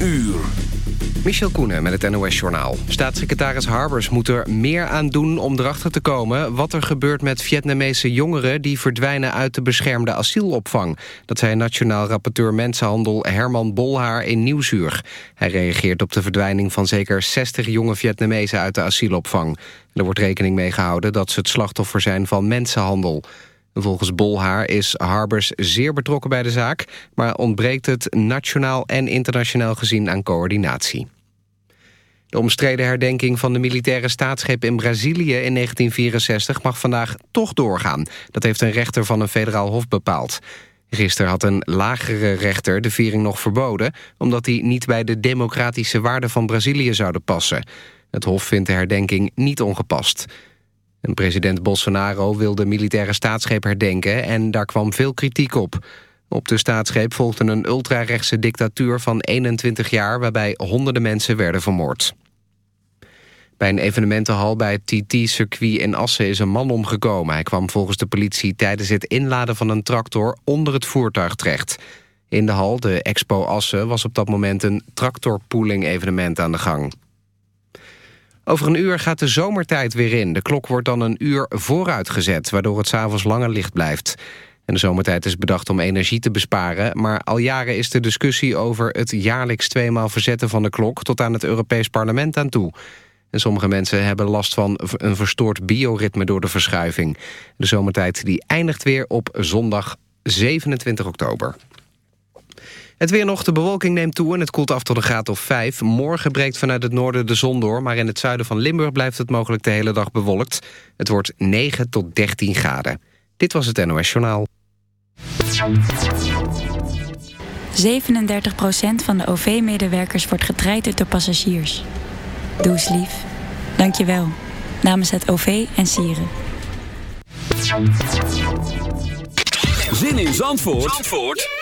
uur. Michel Koenen met het NOS-journaal. Staatssecretaris Harbers moet er meer aan doen om erachter te komen... wat er gebeurt met Vietnamese jongeren... die verdwijnen uit de beschermde asielopvang. Dat zei nationaal rapporteur Mensenhandel Herman Bolhaar in Nieuwsuur. Hij reageert op de verdwijning van zeker 60 jonge Vietnamezen uit de asielopvang. Er wordt rekening mee gehouden dat ze het slachtoffer zijn van mensenhandel. Volgens Bolhaar is Harbers zeer betrokken bij de zaak... maar ontbreekt het nationaal en internationaal gezien aan coördinatie. De omstreden herdenking van de militaire staatsgreep in Brazilië in 1964 mag vandaag toch doorgaan. Dat heeft een rechter van een federaal hof bepaald. Gisteren had een lagere rechter de viering nog verboden... omdat die niet bij de democratische waarden van Brazilië zouden passen. Het hof vindt de herdenking niet ongepast. En president Bolsonaro wilde militaire staatsgreep herdenken... en daar kwam veel kritiek op. Op de staatsgreep volgde een ultrarechtse dictatuur van 21 jaar... waarbij honderden mensen werden vermoord. Bij een evenementenhal bij het TT-circuit in Assen is een man omgekomen. Hij kwam volgens de politie tijdens het inladen van een tractor onder het voertuig terecht. In de hal, de Expo Assen, was op dat moment een tractorpooling evenement aan de gang. Over een uur gaat de zomertijd weer in. De klok wordt dan een uur vooruitgezet, waardoor het s'avonds langer licht blijft. En de zomertijd is bedacht om energie te besparen... maar al jaren is de discussie over het jaarlijks tweemaal verzetten van de klok... tot aan het Europees Parlement aan toe. En sommige mensen hebben last van een verstoord bioritme door de verschuiving. De zomertijd die eindigt weer op zondag 27 oktober. Het weer nog, de bewolking neemt toe en het koelt af tot een graad of 5. Morgen breekt vanuit het noorden de zon door... maar in het zuiden van Limburg blijft het mogelijk de hele dag bewolkt. Het wordt 9 tot 13 graden. Dit was het NOS Journaal. 37% van de OV-medewerkers wordt getraind door passagiers. Doe eens lief. Dank je wel. Namens het OV en Sieren. Zin in Zandvoort, Zandvoort?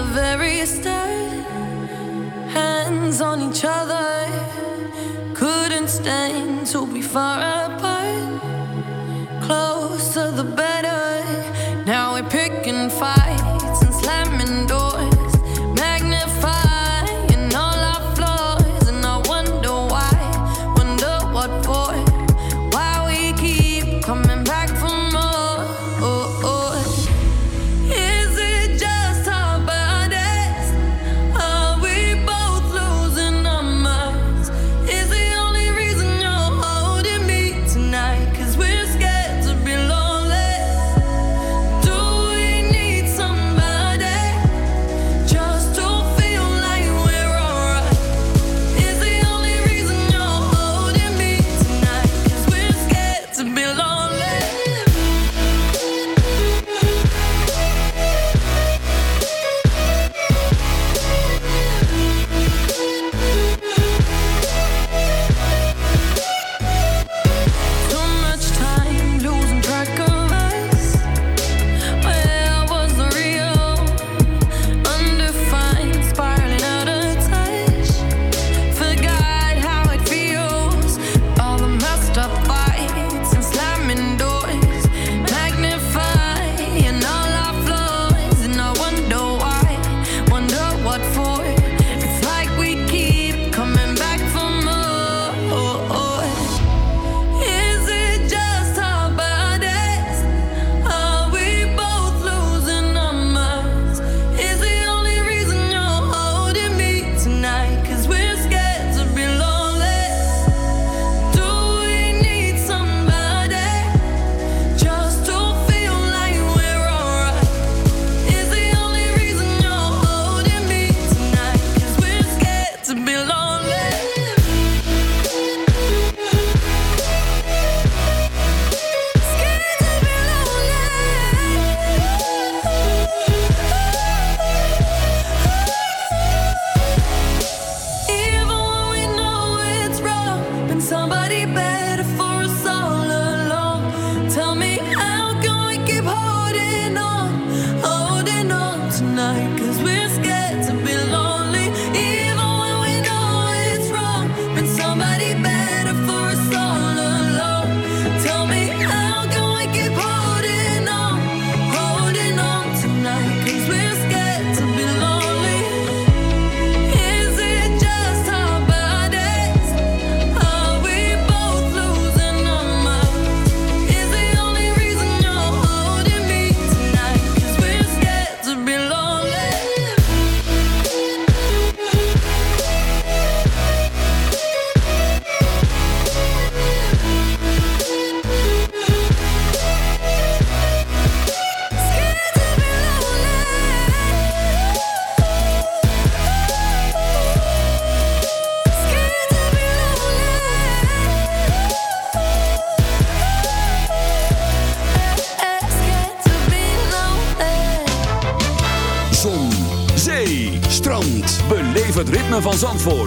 the very start, hands on each other. Couldn't stand to be far apart. Closer the better.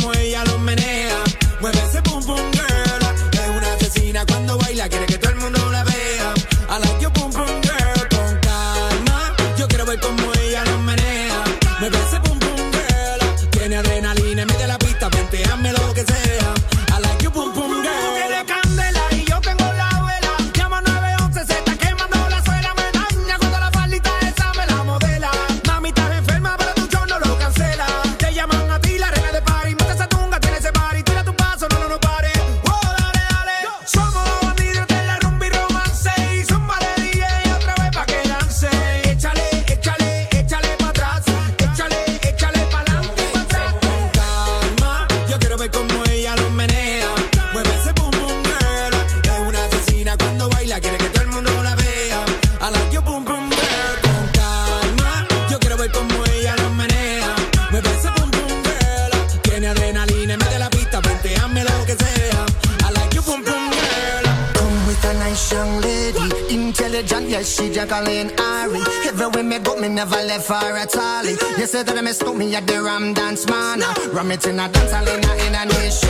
como ella lo menea. Mueve ese me at the Ram Dance Man. Ram it in a dance hall in in a nation.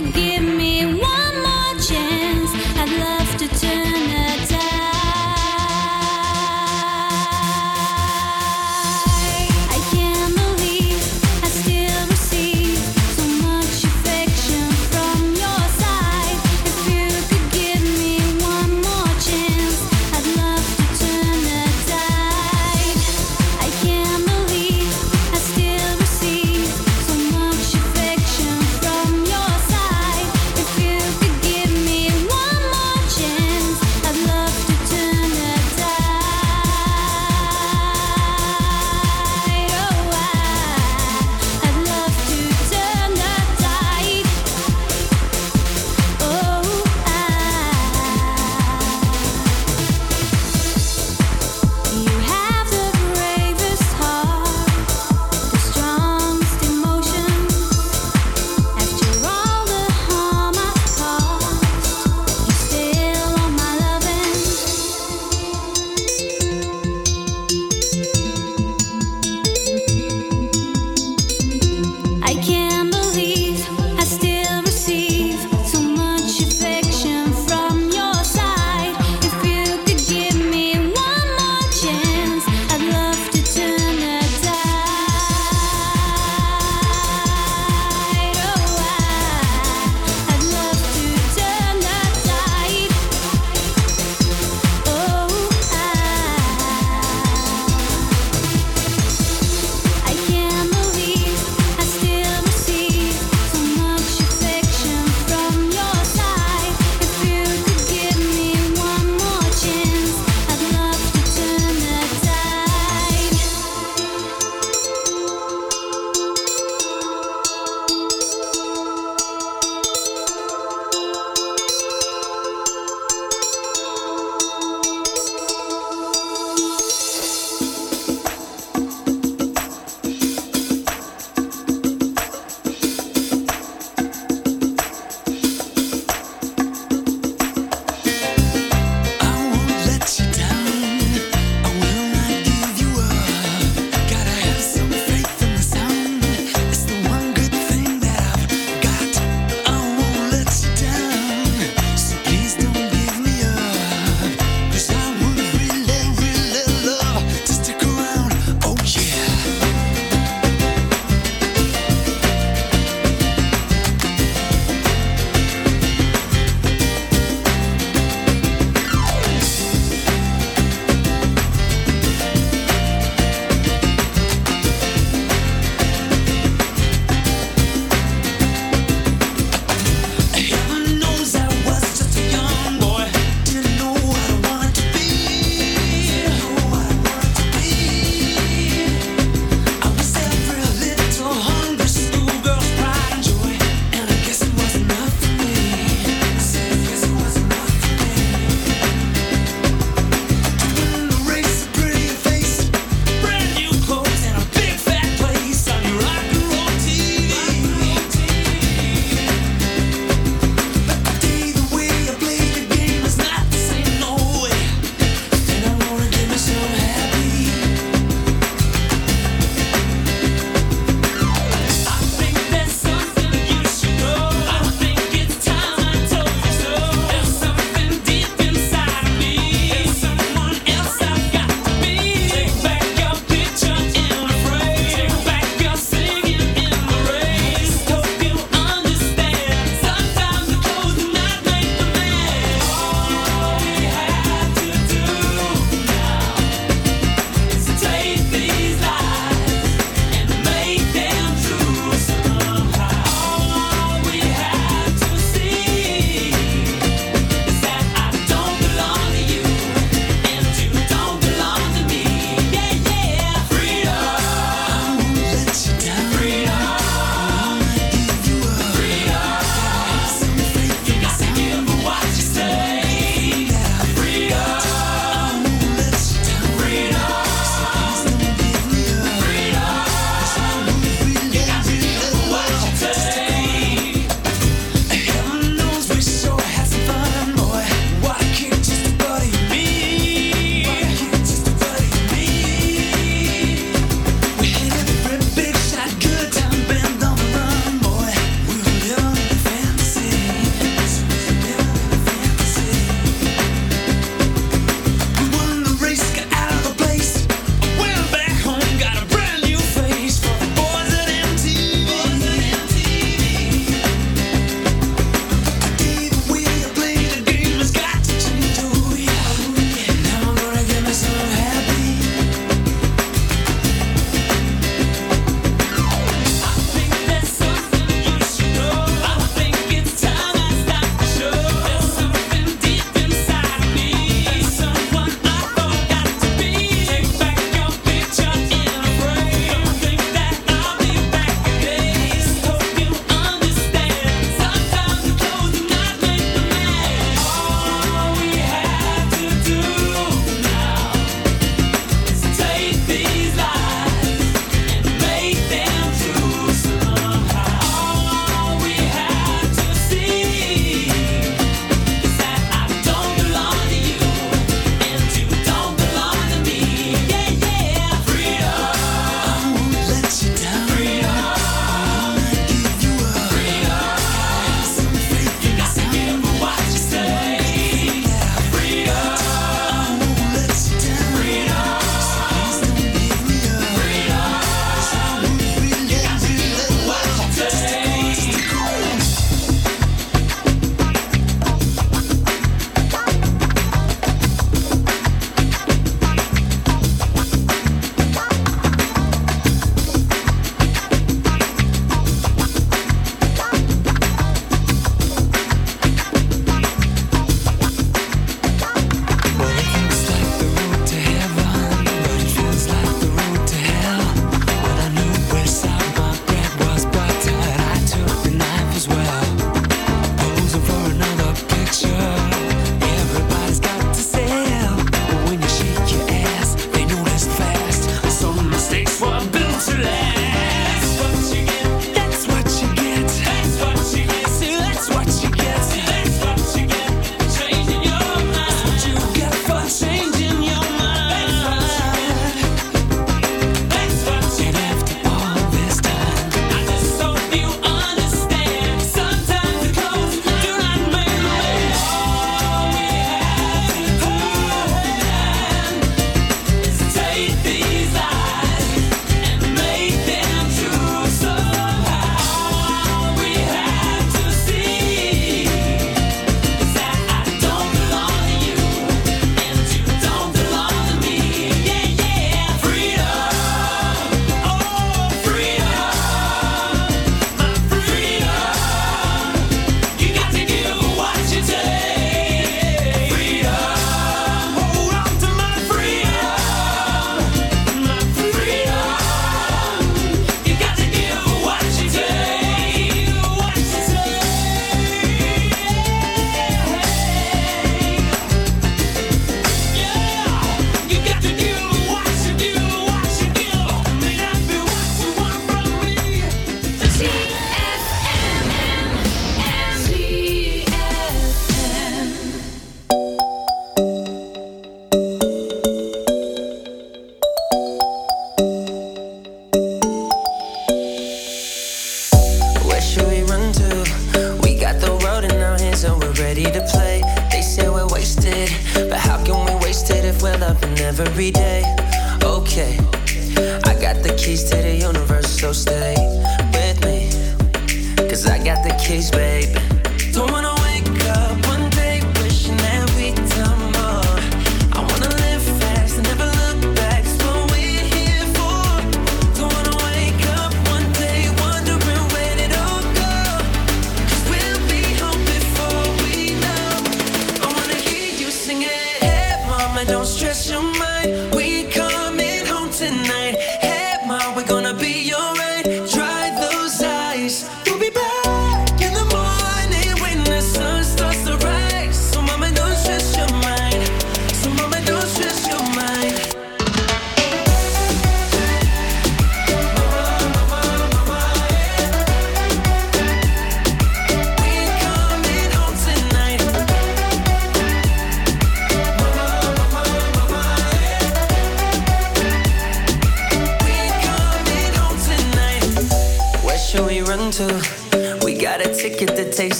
give me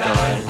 time.